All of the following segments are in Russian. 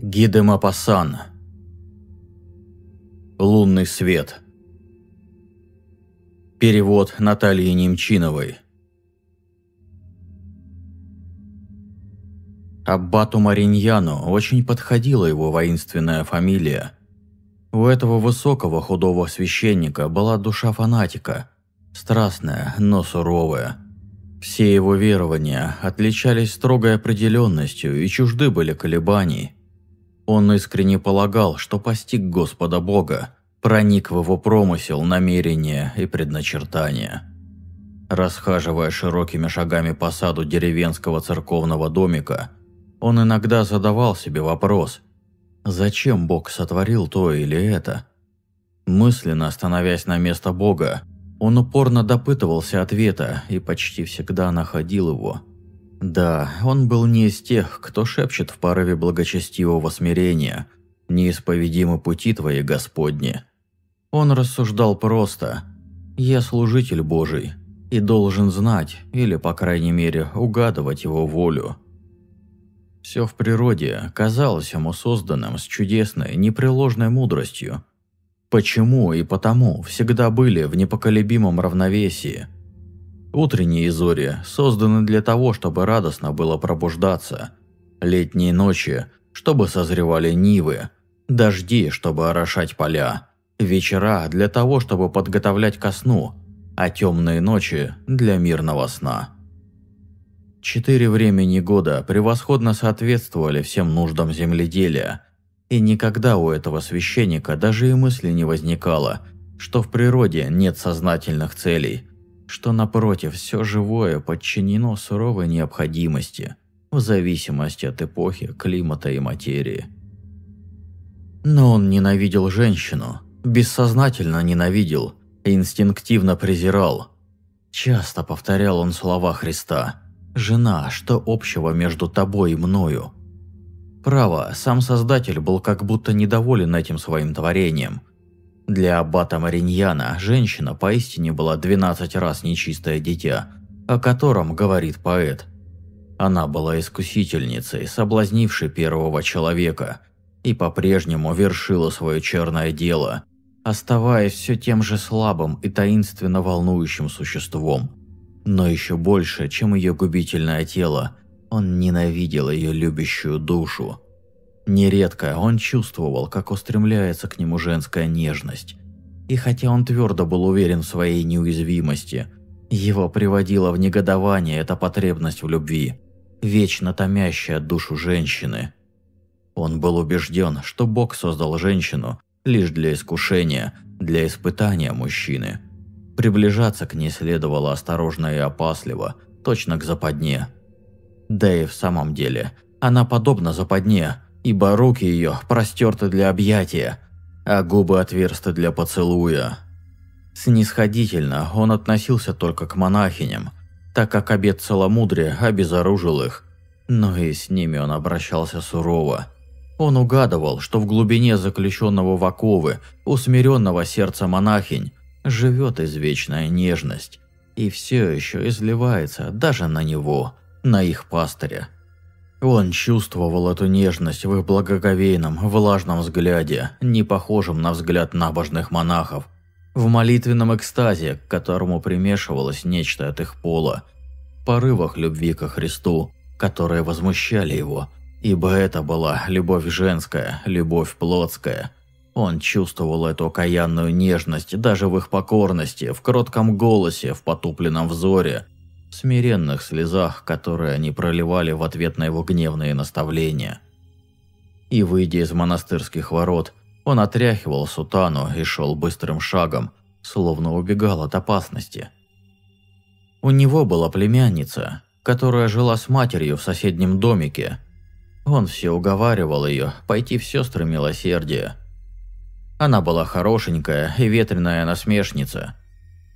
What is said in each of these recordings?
Гидемапасан. Лунный свет. Перевод Натальи Немчиновой. Аббату Мариньяну очень подходила его воинственная фамилия. У этого высокого худого священника была душа фанатика, страстная, но суровая – все его верования отличались строгой определенностью и чужды были колебаний. Он искренне полагал, что постиг Господа Бога, проник в его промысел, намерения и предначертания. Расхаживая широкими шагами по саду деревенского церковного домика, он иногда задавал себе вопрос, зачем Бог сотворил то или это? Мысленно становясь на место Бога, он упорно допытывался ответа и почти всегда находил его. Да, он был не из тех, кто шепчет в порыве благочестивого смирения «Неисповедимы пути твои, Господни». Он рассуждал просто «Я служитель Божий и должен знать, или, по крайней мере, угадывать его волю». Все в природе казалось ему созданным с чудесной, непреложной мудростью, Почему и потому всегда были в непоколебимом равновесии. Утренние зори созданы для того, чтобы радостно было пробуждаться. Летние ночи, чтобы созревали нивы. Дожди, чтобы орошать поля. Вечера для того, чтобы подготовлять ко сну. А темные ночи для мирного сна. Четыре времени года превосходно соответствовали всем нуждам земледелия – и никогда у этого священника даже и мысли не возникало, что в природе нет сознательных целей, что напротив все живое подчинено суровой необходимости, в зависимости от эпохи, климата и материи. Но он ненавидел женщину, бессознательно ненавидел, инстинктивно презирал. Часто повторял он слова Христа «Жена, что общего между тобой и мною?» Право, сам Создатель был как будто недоволен этим своим творением. Для аббата Мариньяна женщина поистине была 12 раз нечистое дитя, о котором говорит поэт. Она была искусительницей, соблазнившей первого человека, и по-прежнему вершила свое черное дело, оставаясь все тем же слабым и таинственно волнующим существом. Но еще больше, чем ее губительное тело – он ненавидел ее любящую душу. Нередко он чувствовал, как устремляется к нему женская нежность. И хотя он твердо был уверен в своей неуязвимости, его приводила в негодование эта потребность в любви, вечно томящая душу женщины. Он был убежден, что Бог создал женщину лишь для искушения, для испытания мужчины. Приближаться к ней следовало осторожно и опасливо, точно к западне – да и в самом деле, она подобна западне, ибо руки ее простерты для объятия, а губы отверсты для поцелуя. Снисходительно он относился только к монахиням, так как обет целомудрия обезоружил их, но и с ними он обращался сурово. Он угадывал, что в глубине заключенного в оковы, усмиренного сердца монахинь, живет извечная нежность, и все еще изливается даже на него – на их пастыря. Он чувствовал эту нежность в их благоговейном, влажном взгляде, не похожем на взгляд набожных монахов, в молитвенном экстазе, к которому примешивалось нечто от их пола, порывах любви ко Христу, которые возмущали его, ибо это была любовь женская, любовь плотская. Он чувствовал эту окаянную нежность даже в их покорности, в кротком голосе, в потупленном взоре – смиренных слезах, которые они проливали в ответ на его гневные наставления. И, выйдя из монастырских ворот, он отряхивал сутану и шел быстрым шагом, словно убегал от опасности. У него была племянница, которая жила с матерью в соседнем домике. Он все уговаривал ее пойти в сестры милосердия. Она была хорошенькая и ветреная насмешница –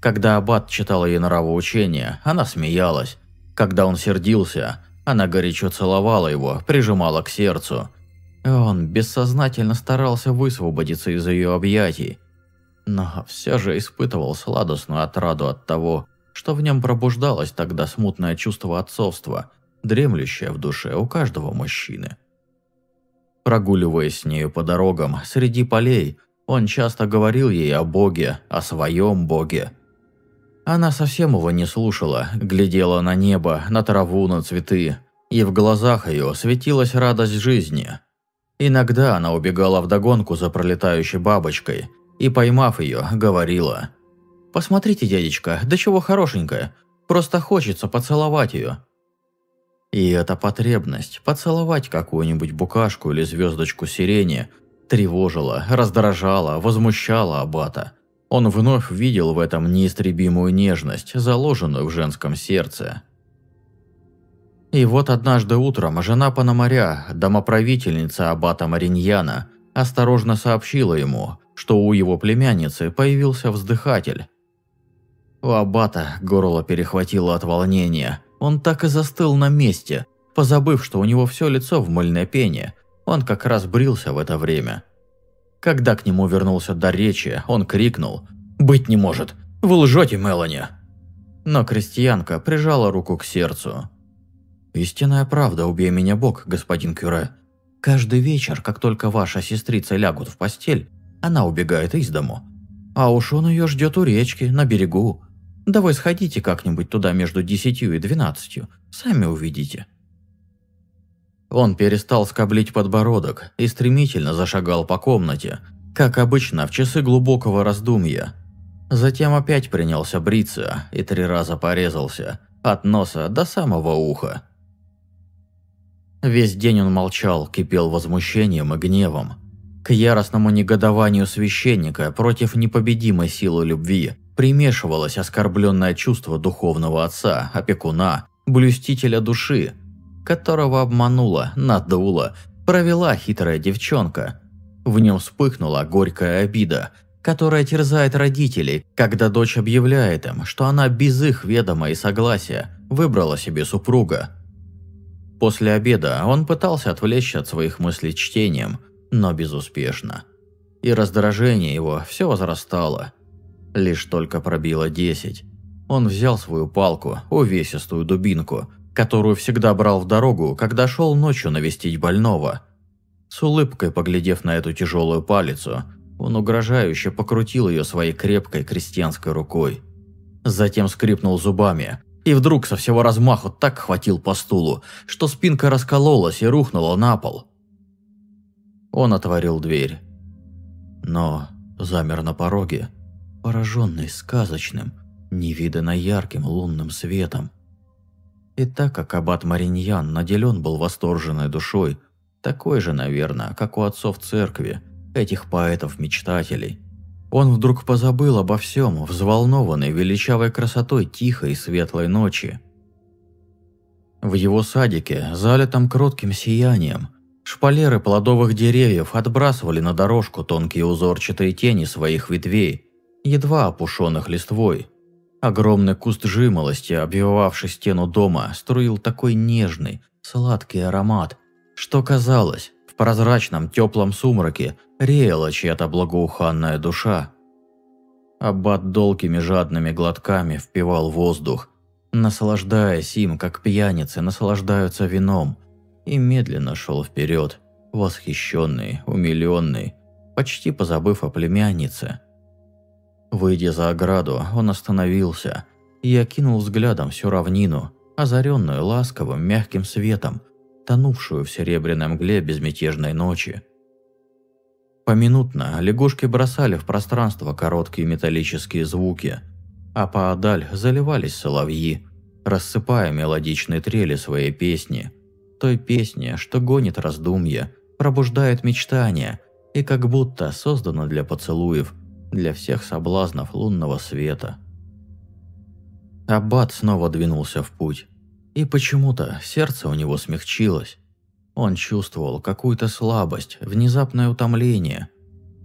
когда Аббат читал ей нравоучение, она смеялась. Когда он сердился, она горячо целовала его, прижимала к сердцу. Он бессознательно старался высвободиться из ее объятий, но все же испытывал сладостную отраду от того, что в нем пробуждалось тогда смутное чувство отцовства, дремлющее в душе у каждого мужчины. Прогуливаясь с нею по дорогам, среди полей, он часто говорил ей о Боге, о своем Боге. Она совсем его не слушала, глядела на небо, на траву, на цветы, и в глазах ее светилась радость жизни. Иногда она убегала вдогонку за пролетающей бабочкой и, поймав ее, говорила «Посмотрите, дядечка, да чего хорошенькая, просто хочется поцеловать ее». И эта потребность поцеловать какую-нибудь букашку или звездочку сирени тревожила, раздражала, возмущала Аббата. Он вновь видел в этом неистребимую нежность, заложенную в женском сердце. И вот однажды утром жена Пономаря, домоправительница Аббата Мариньяна, осторожно сообщила ему, что у его племянницы появился вздыхатель. У Аббата горло перехватило от волнения – он так и застыл на месте, позабыв, что у него все лицо в мыльной пене. Он как раз брился в это время. Когда к нему вернулся до речи, он крикнул «Быть не может! Вы лжете, Мелани!» Но крестьянка прижала руку к сердцу. «Истинная правда, убей меня Бог, господин Кюре. Каждый вечер, как только ваша сестрица лягут в постель, она убегает из дому. А уж он ее ждет у речки, на берегу, Давай сходите как-нибудь туда между десятью и двенадцатью, сами увидите». Он перестал скоблить подбородок и стремительно зашагал по комнате, как обычно в часы глубокого раздумья. Затем опять принялся бриться и три раза порезался, от носа до самого уха. Весь день он молчал, кипел возмущением и гневом. К яростному негодованию священника против непобедимой силы любви примешивалось оскорбленное чувство духовного отца, опекуна, блюстителя души, которого обманула, надула, провела хитрая девчонка. В нем вспыхнула горькая обида, которая терзает родителей, когда дочь объявляет им, что она без их ведома и согласия выбрала себе супруга. После обеда он пытался отвлечься от своих мыслей чтением, но безуспешно. И раздражение его все возрастало – Лишь только пробило десять. Он взял свою палку, увесистую дубинку, которую всегда брал в дорогу, когда шел ночью навестить больного. С улыбкой поглядев на эту тяжелую палицу, он угрожающе покрутил ее своей крепкой крестьянской рукой. Затем скрипнул зубами и вдруг со всего размаху так хватил по стулу, что спинка раскололась и рухнула на пол. Он отворил дверь, но замер на пороге пораженный сказочным, невиданно ярким лунным светом. И так как аббат Мариньян наделен был восторженной душой, такой же, наверное, как у отцов церкви, этих поэтов-мечтателей, он вдруг позабыл обо всем, взволнованный величавой красотой тихой и светлой ночи. В его садике, залитом кротким сиянием, шпалеры плодовых деревьев отбрасывали на дорожку тонкие узорчатые тени своих ветвей, едва опушенных листвой. Огромный куст жимолости, обвивавший стену дома, струил такой нежный, сладкий аромат, что казалось, в прозрачном теплом сумраке реяла чья-то благоуханная душа. Аббат долгими жадными глотками впивал воздух, наслаждаясь им, как пьяницы наслаждаются вином, и медленно шел вперед, восхищенный, умиленный, почти позабыв о племяннице – Выйдя за ограду, он остановился и окинул взглядом всю равнину, озаренную ласковым мягким светом, тонувшую в серебряной мгле безмятежной ночи. Поминутно лягушки бросали в пространство короткие металлические звуки, а поодаль заливались соловьи, рассыпая мелодичные трели своей песни, той песни, что гонит раздумья, пробуждает мечтания и как будто создана для поцелуев – для всех соблазнов лунного света. Аббат снова двинулся в путь, и почему-то сердце у него смягчилось. Он чувствовал какую-то слабость, внезапное утомление.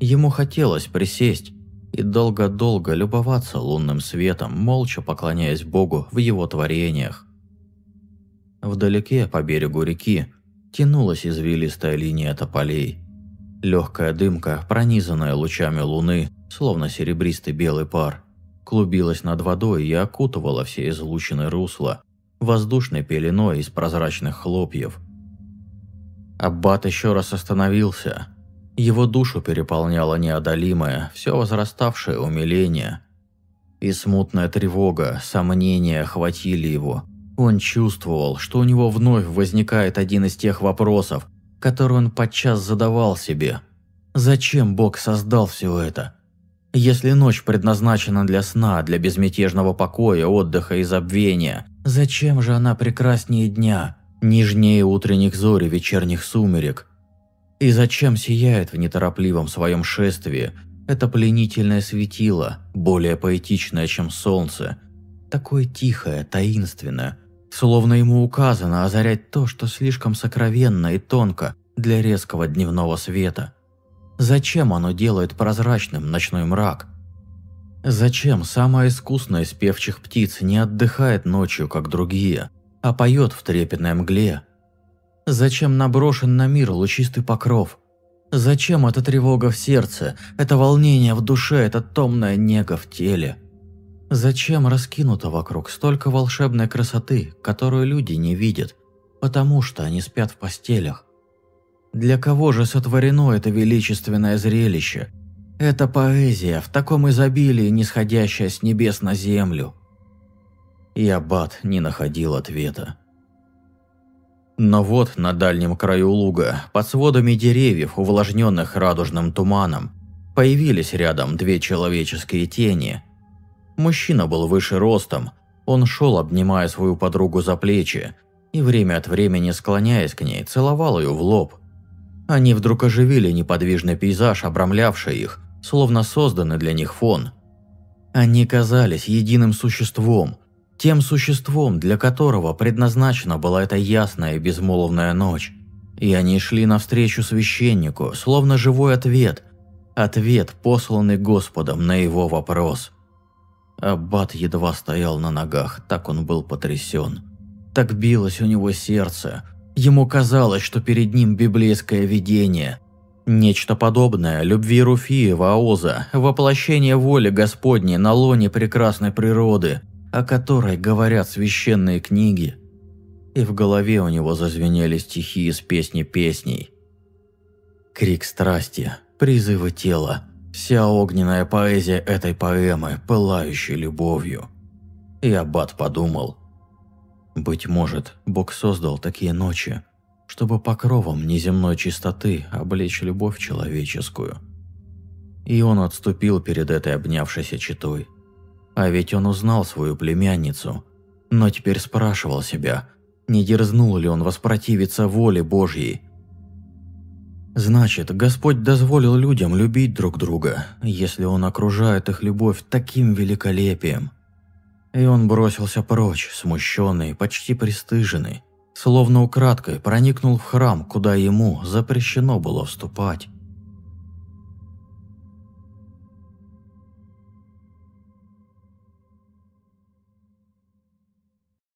Ему хотелось присесть и долго-долго любоваться лунным светом, молча поклоняясь Богу в его творениях. Вдалеке, по берегу реки, тянулась извилистая линия тополей. Легкая дымка, пронизанная лучами луны, словно серебристый белый пар, клубилась над водой и окутывала все излучины русла воздушной пеленой из прозрачных хлопьев. Аббат еще раз остановился. Его душу переполняло неодолимое, все возраставшее умиление. И смутная тревога, сомнения охватили его. Он чувствовал, что у него вновь возникает один из тех вопросов, который он подчас задавал себе. Зачем Бог создал все это? Если ночь предназначена для сна, для безмятежного покоя, отдыха и забвения, зачем же она прекраснее дня, нежнее утренних зори вечерних сумерек? И зачем сияет в неторопливом своем шествии это пленительное светило, более поэтичное, чем солнце, такое тихое, таинственное, словно ему указано озарять то, что слишком сокровенно и тонко для резкого дневного света – Зачем оно делает прозрачным ночной мрак? Зачем самая искусная из певчих птиц не отдыхает ночью, как другие, а поет в трепетной мгле? Зачем наброшен на мир лучистый покров? Зачем эта тревога в сердце, это волнение в душе, эта томная нега в теле? Зачем раскинуто вокруг столько волшебной красоты, которую люди не видят, потому что они спят в постелях? Для кого же сотворено это величественное зрелище? Это поэзия, в таком изобилии, нисходящая с небес на землю. И Аббат не находил ответа. Но вот на дальнем краю луга, под сводами деревьев, увлажненных радужным туманом, появились рядом две человеческие тени. Мужчина был выше ростом, он шел, обнимая свою подругу за плечи, и время от времени, склоняясь к ней, целовал ее в лоб – они вдруг оживили неподвижный пейзаж, обрамлявший их, словно созданный для них фон. Они казались единым существом, тем существом, для которого предназначена была эта ясная и безмолвная ночь. И они шли навстречу священнику, словно живой ответ, ответ, посланный Господом на его вопрос. Аббат едва стоял на ногах, так он был потрясен. Так билось у него сердце, Ему казалось, что перед ним библейское видение. Нечто подобное любви Руфиева Аоза, воплощение воли Господней на лоне прекрасной природы, о которой говорят священные книги. И в голове у него зазвенели стихи из песни песней. Крик страсти, призывы тела, вся огненная поэзия этой поэмы, пылающей любовью. И Аббат подумал – быть может, Бог создал такие ночи, чтобы покровом неземной чистоты облечь любовь человеческую. И он отступил перед этой обнявшейся читой. А ведь он узнал свою племянницу, но теперь спрашивал себя, не дерзнул ли он воспротивиться воле Божьей. Значит, Господь дозволил людям любить друг друга, если Он окружает их любовь таким великолепием – и он бросился прочь, смущенный, почти пристыженный, словно украдкой проникнул в храм, куда ему запрещено было вступать.